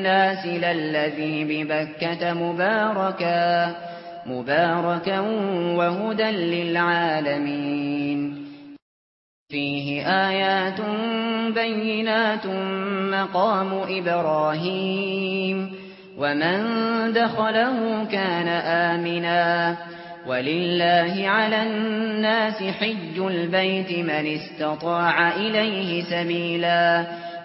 للناس للذي ببكة مباركا مباركا وهدى للعالمين. فيه آيات بينات مقام إبراهيم ومن دخله كان آمنا. ولله على الناس حج البيت من استطاع إليه سبيلا.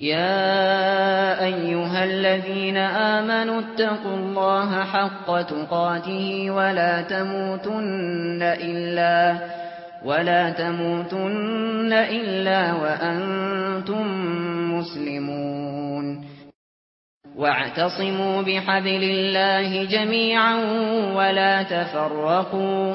يا ايها الذين امنوا اتقوا الله حق تقاته ولا تموتن الا ولا تموتن الا وأنتم مسلمون واعتصموا بحبل الله جميعا ولا تفرقوا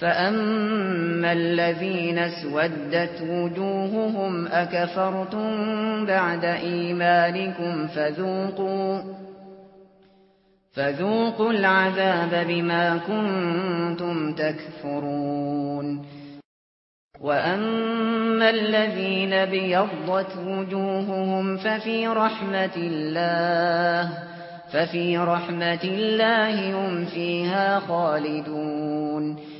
فأما الذين اسودت وجوههم أكفرتم بعد إيمانكم فذوقوا فذوقوا العذاب بما كنتم تكفرون وأما الذين بيضت وجوههم ففي رحمة الله ففي رحمة الله هم فيها خالدون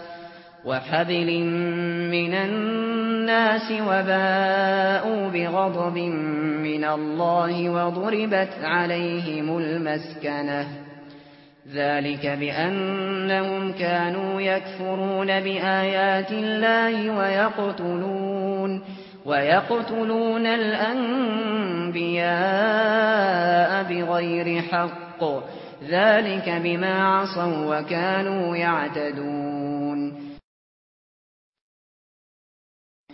وحبل من الناس وباءوا بغضب من الله وضربت عليهم المسكنة ذلك بأنهم كانوا يكفرون بآيات الله ويقتلون ويقتلون الأنبياء بغير حق ذلك بما عصوا وكانوا يعتدون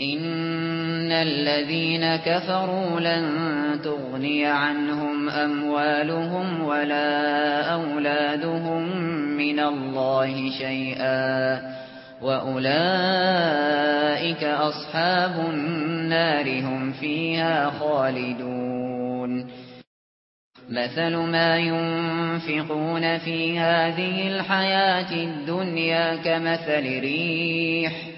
ان الذين كفروا لن تغني عنهم اموالهم ولا اولادهم من الله شيئا واولئك اصحاب النار هم فيها خالدون مثل ما ينفقون في هذه الحياة الدنيا كمثل ريح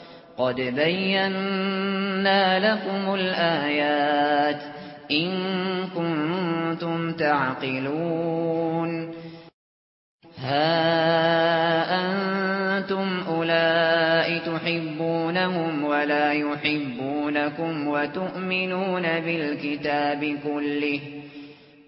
قد بينا لكم الآيات إن كنتم تعقلون ها أنتم أُولَاءِ تحبونهم ولا يحبونكم وتؤمنون بالكتاب كله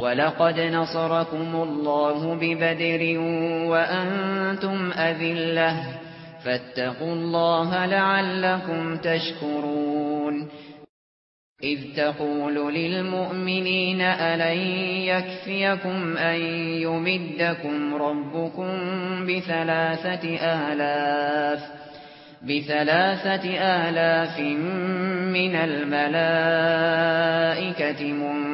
وَلَقَدْ نَصَرَكُمُ اللَّهُ بِبَدْرٍ وَأَنْتُمْ أَذِلَّةٌ فَاتَّقُوا اللَّهَ لَعَلَّكُمْ تَشْكُرُونَ إِذْ تَقُولُ لِلْمُؤْمِنِينَ أَلَنْ يَكْفِيَكُمْ أَنْ يُمِدَّكُمْ رَبُّكُمْ بِثَلَاثَةِ آلَافٍ بِثَلَاثَةِ آلَافٍ مِنَ الْمَلَائِكَةِ مُنْ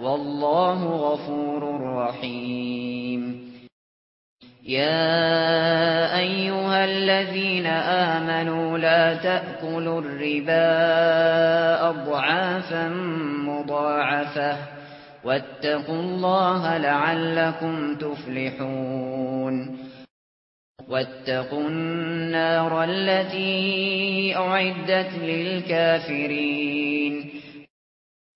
والله غفور رحيم. يا أيها الذين آمنوا لا تأكلوا الربا اضعافا مضاعفة واتقوا الله لعلكم تفلحون. واتقوا النار التي أعدت للكافرين.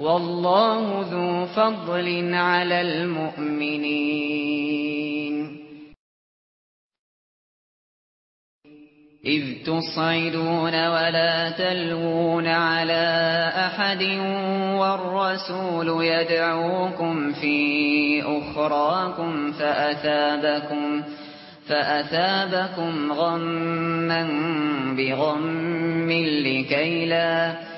والله ذو فضل على المؤمنين. إذ تصعدون ولا تلوون على أحد والرسول يدعوكم في أخراكم فأثابكم فأثابكم غما بغم لكي لا تلوون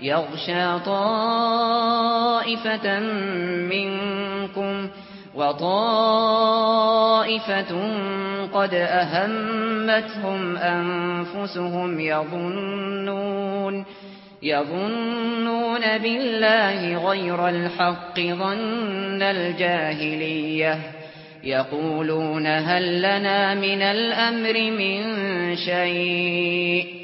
يغشى طائفة منكم وطائفة قد أهمتهم أنفسهم يظنون يظنون بالله غير الحق ظن الجاهلية يقولون هل لنا من الأمر من شيء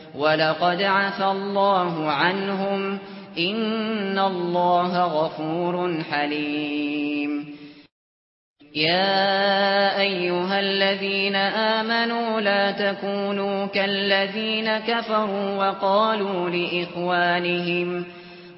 ولقد عفى الله عنهم إن الله غفور حليم. يا أيها الذين آمنوا لا تكونوا كالذين كفروا وقالوا لإخوانهم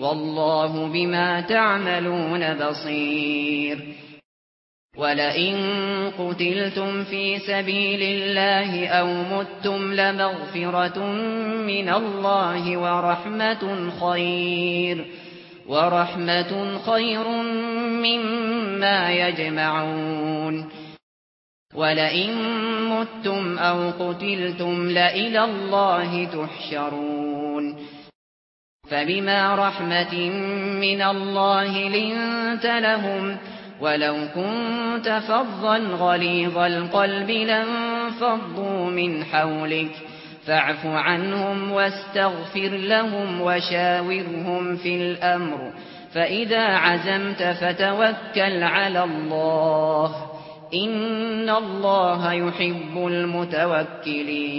والله بما تعملون بصير. ولئن قتلتم في سبيل الله أو متتم لمغفرة من الله ورحمة خير ورحمة خير مما يجمعون. ولئن متتم أو قتلتم لإلى الله تحشرون. فبما رحمة من الله لنت لهم ولو كنت فظا غليظ القلب لانفضوا من حولك فاعف عنهم واستغفر لهم وشاورهم في الأمر فإذا عزمت فتوكل على الله إن الله يحب المتوكلين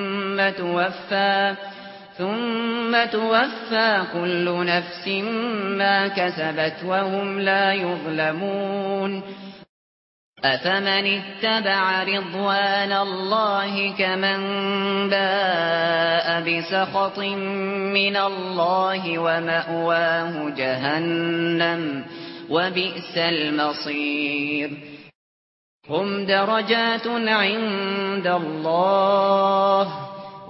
ثُمَّ تُوَفَّى ثُمَّ تُوَفَّى كُلُّ نَفْسٍ مَا كَسَبَتْ وَهُمْ لَا يُظْلَمُونَ أَفَمَنِ اتَّبَعَ رِضْوَانَ اللَّهِ كَمَن بَاءَ بِسَخَطٍ مِّنَ اللَّهِ وَمَأْوَاهُ جَهَنَّمُ وَبِئْسَ الْمَصِيرُ هُمْ دَرَجَاتٌ عِندَ اللَّهِ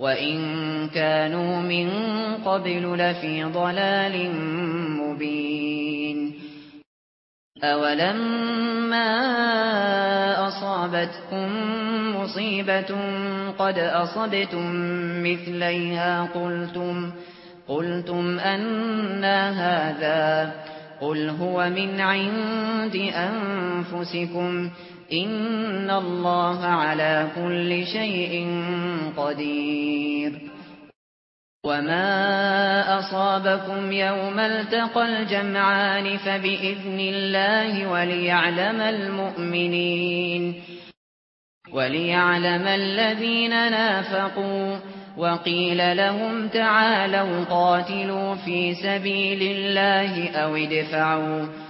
وَإِن كَانُوا مِن قَبْلُ لَفِي ضَلَالٍ مُبِينٍ أَوَلَمَّا أَصَابَتْكُم مُّصِيبَةٌ قَدْ أَصَبْتُم مِّثْلَيْهَا قُلْتُمْ قُلْتُمْ أَنَّ هَذَا قُلْ هُوَ مِنْ عِندِ أَنفُسِكُمْ ۗ ان الله على كل شيء قدير. وما اصابكم يوم التقى الجمعان فباذن الله وليعلم المؤمنين. وليعلم الذين نافقوا. وقيل لهم تعالوا قاتلوا في سبيل الله أو ادفعوا.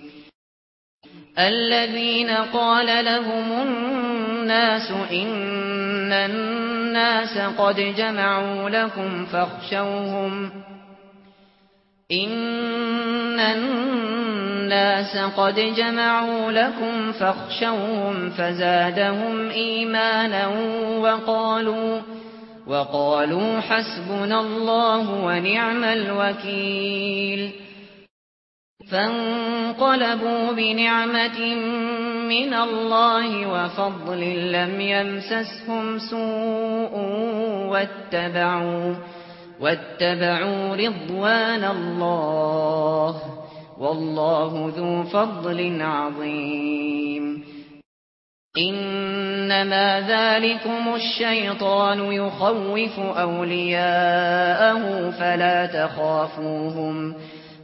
الذين قال لهم الناس إن الناس قد جمعوا لكم فاخشوهم إن الناس قد جمعوا لكم فاخشوهم فزادهم إيمانا وقالوا وقالوا حسبنا الله ونعم الوكيل فانقلبوا بنعمة من الله وفضل لم يمسسهم سوء واتبعوا واتبعوا رضوان الله والله ذو فضل عظيم. إنما ذلكم الشيطان يخوف أولياءه فلا تخافوهم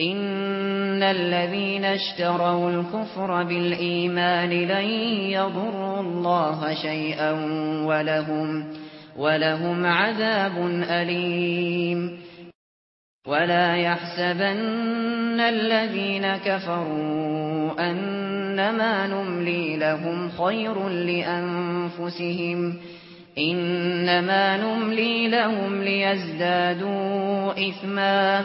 ان الذين اشتروا الكفر بالايمان لن يضروا الله شيئا ولهم ولهم عذاب اليم ولا يحسبن الذين كفروا انما نملي لهم خير لانفسهم انما نملي لهم ليزدادوا اثما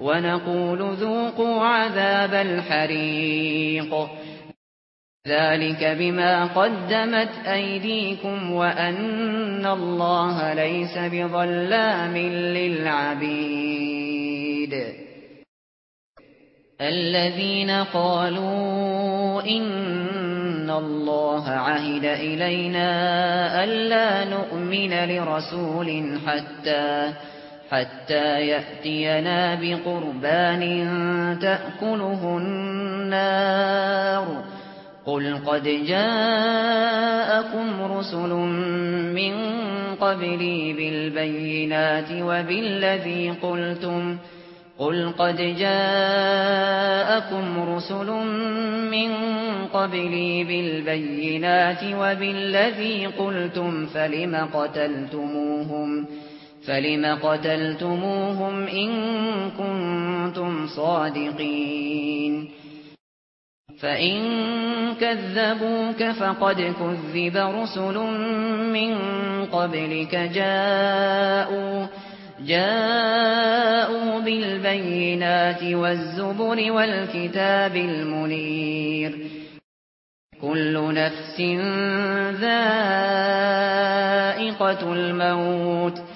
ونقول ذوقوا عذاب الحريق. ذلك بما قدمت أيديكم وأن الله ليس بظلام للعبيد. الذين قالوا إن الله عهد إلينا ألا نؤمن لرسول حتى حتى يأتينا بقربان تأكله النار. قل قد جاءكم رسل من قبلي بالبينات وبالذي قلتم. قل قد جاءكم رسل من قبلي بالبينات وبالذي قلتم فلم قتلتموهم؟ فلم فَلِمَ قَتَلْتُمُوهُمْ إِن كُنتُمْ صَادِقِينَ فَإِن كَذَّبُوكَ فَقَدْ كُذِّبَ رُسُلٌ مِّن قَبْلِكَ جَاءُوا جَاءُوا بِالْبَيِّنَاتِ وَالزُّبُرِ وَالْكِتَابِ الْمُنِيرِ كُلُّ نَفْسٍ ذَائِقَةُ الْمَوْتِ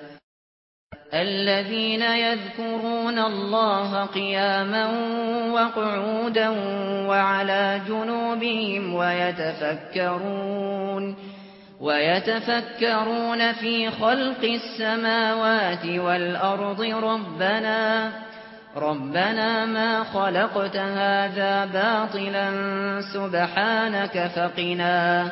الذين يذكرون الله قياما وقعودا وعلى جنوبهم ويتفكرون ويتفكرون في خلق السماوات والأرض ربنا ربنا ما خلقت هذا باطلا سبحانك فقنا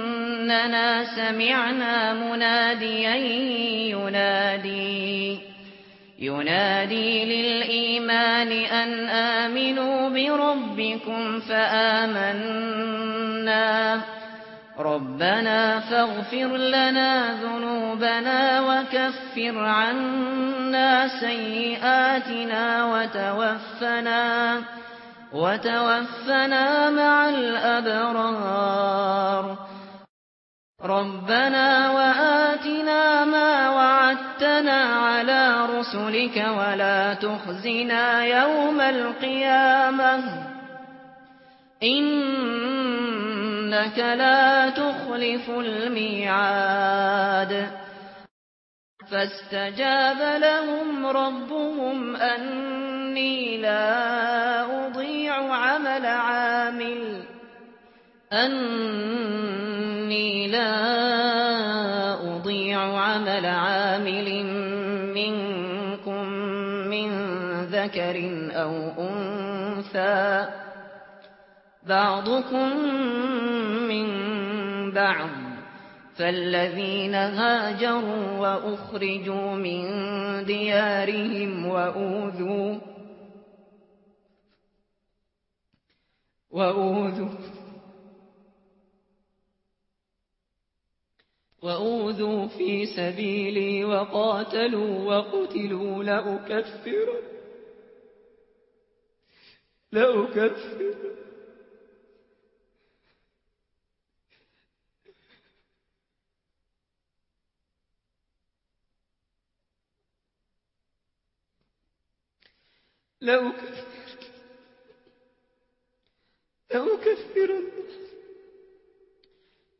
اننا سمعنا مناديا ينادي. ينادي للإيمان أن آمنوا بربكم فآمنا. ربنا فاغفر لنا ذنوبنا وكفر عنا سيئاتنا وتوفنا وتوفنا مع الأبرار. رَبَّنَا وَآتِنَا مَا وَعَدتَّنَا عَلَى رُسُلِكَ وَلَا تُخْزِنَا يَوْمَ الْقِيَامَةِ. إِنَّكَ لَا تُخْلِفُ الْمِيعَادَ. فَاسْتَجَابَ لَهُمْ رَبُّهُمْ أَنِّي لَا أُضِيعُ عَمَلَ عَامِلٍ. أني لا أضيع عمل عامل منكم من ذكر أو أنثى. بعضكم من بعض. فالذين هاجروا وأخرجوا من ديارهم وأوذوا. وأوذوا. وأوذوا في سبيلي وقاتلوا وقتلوا لأكفر لأكفر لأكفر لأكفر لأكفر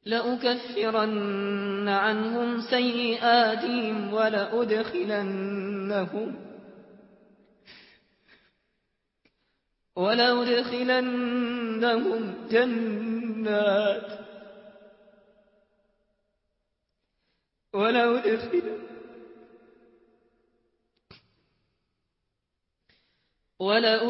لأكفرن عنهم سيئاتهم ولأدخلنهم ولأدخلنهم جنات ولأدخلنهم ولا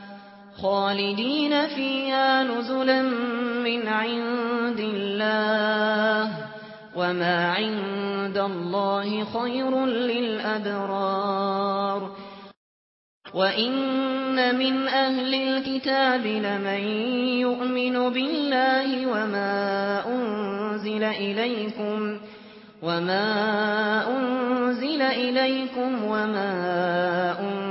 خالدين فيها نزلا من عند الله وما عند الله خير للأبرار وَإِنَّ مِنْ أَهْلِ الْكِتَابِ لَمَن يُؤْمِنُ بِاللَّهِ وَمَا أُنْزِلَ إِلَيْكُمْ وَمَا أُنْزِلَ إِلَيْكُمْ وَمَا أُنْزِلَ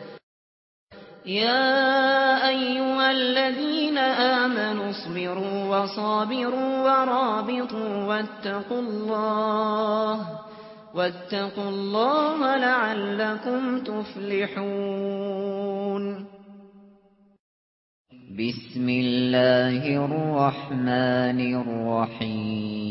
يا أيها الذين آمنوا اصبروا وصابروا ورابطوا واتقوا الله واتقوا الله لعلكم تفلحون. بسم الله الرحمن الرحيم.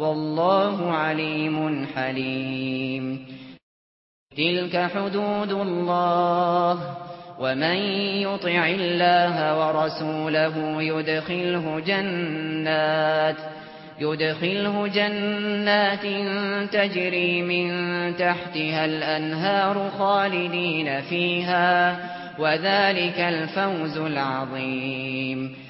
والله عليم حليم. تلك حدود الله. ومن يطع الله ورسوله يدخله جنات يدخله جنات تجري من تحتها الأنهار خالدين فيها وذلك الفوز العظيم.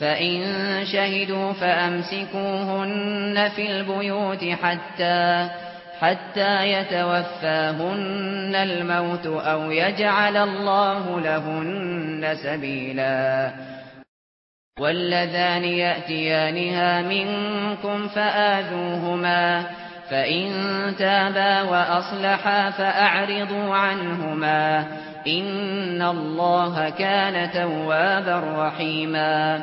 فَإِن شَهِدُوا فَأَمْسِكُوهُنَّ فِي الْبُيُوتِ حَتَّى حَتَّى يَتَوَفَّاهُنَّ الْمَوْتُ أَوْ يَجْعَلَ اللَّهُ لَهُنَّ سَبِيلًا. وَاللَّذَانِ يَأْتِيَانِهَا مِنكُمْ فَآذُوهُمَا فَإِن تَابَا وَأَصْلَحَا فَأَعْرِضُوا عَنْهُمَا إِنَّ اللَّهَ كَانَ تَوَّابًا رَّحِيمًا.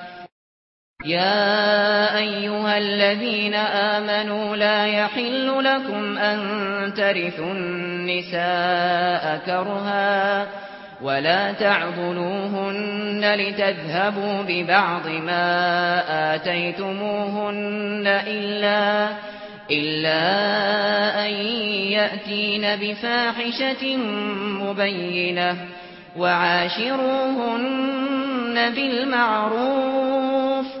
يا أيها الذين آمنوا لا يحل لكم أن ترثوا النساء كرها ولا تعذبوهن لتذهبوا ببعض ما آتيتموهن إلا إلا أن يأتين بفاحشة مبينة وعاشروهن بالمعروف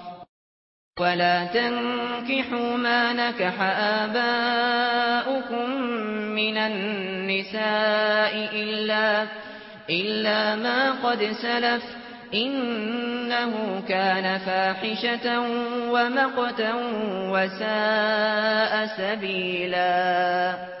ولا تنكحوا ما نكح آباؤكم من النساء إلا, إلا ما قد سلف إنه كان فاحشة ومقتا وساء سبيلاً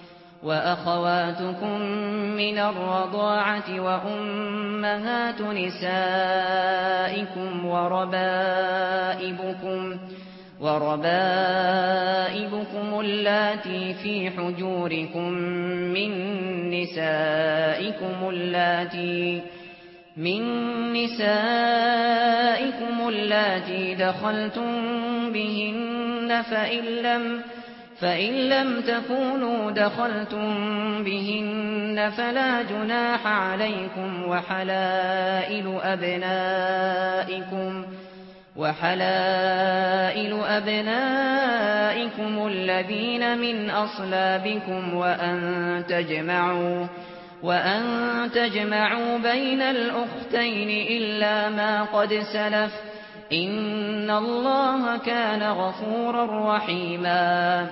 وأخواتكم من الرضاعة وأمهات نسائكم وربائبكم وربائبكم اللاتي في حجوركم من نسائكم اللاتي من نسائكم اللاتي دخلتم بهن فإن لم تكونوا فإن لم تكونوا دخلتم بهن فلا جناح عليكم وحلائل أبنائكم وحلائل أبنائكم الذين من أصلابكم وأن تجمعوا وأن تجمعوا بين الأختين إلا ما قد سلف إن الله كان غفورا رحيما